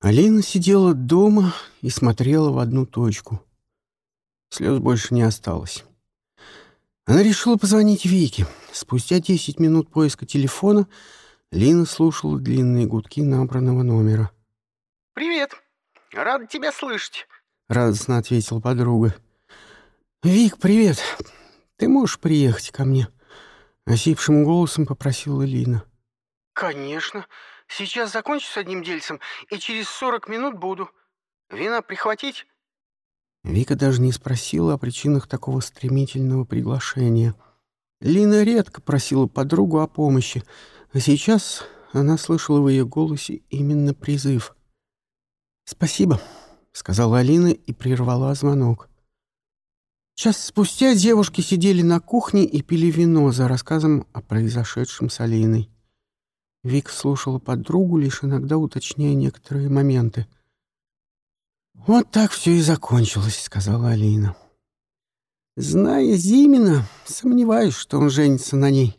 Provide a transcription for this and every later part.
Алина сидела дома и смотрела в одну точку. Слез больше не осталось. Она решила позвонить Вике. Спустя 10 минут поиска телефона Лина слушала длинные гудки набранного номера. «Привет. Рада тебя слышать», — радостно ответила подруга. «Вик, привет. Ты можешь приехать ко мне?» — осипшим голосом попросила Лина. «Конечно. Сейчас закончу с одним дельцем, и через сорок минут буду. Вина прихватить?» Вика даже не спросила о причинах такого стремительного приглашения. Лина редко просила подругу о помощи, а сейчас она слышала в ее голосе именно призыв. «Спасибо», — сказала Алина и прервала звонок. Час спустя девушки сидели на кухне и пили вино за рассказом о произошедшем с Алиной. Вик слушала подругу, лишь иногда уточняя некоторые моменты. «Вот так все и закончилось», — сказала Алина. «Зная Зимина, сомневаюсь, что он женится на ней.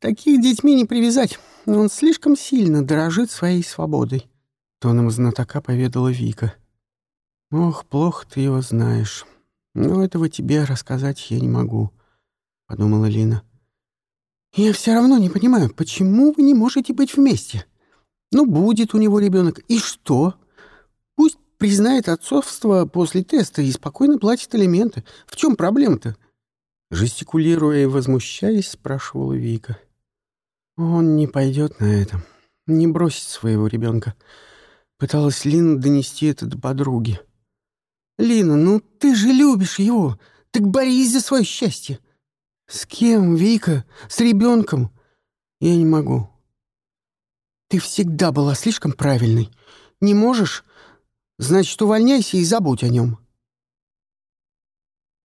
Таких детьми не привязать, но он слишком сильно дорожит своей свободой», — тоном знатока поведала Вика. «Ох, плохо ты его знаешь. Но этого тебе рассказать я не могу», — подумала Лина. «Я все равно не понимаю, почему вы не можете быть вместе? Ну, будет у него ребенок, и что? Пусть признает отцовство после теста и спокойно платит алименты. В чем проблема-то?» Жестикулируя и возмущаясь, спрашивала Вика. «Он не пойдет на это, не бросит своего ребенка». Пыталась Лина донести это до подруги. «Лина, ну ты же любишь его, так борись за свое счастье!» «С кем, Вика? С ребенком?» «Я не могу». «Ты всегда была слишком правильной. Не можешь? Значит, увольняйся и забудь о нем».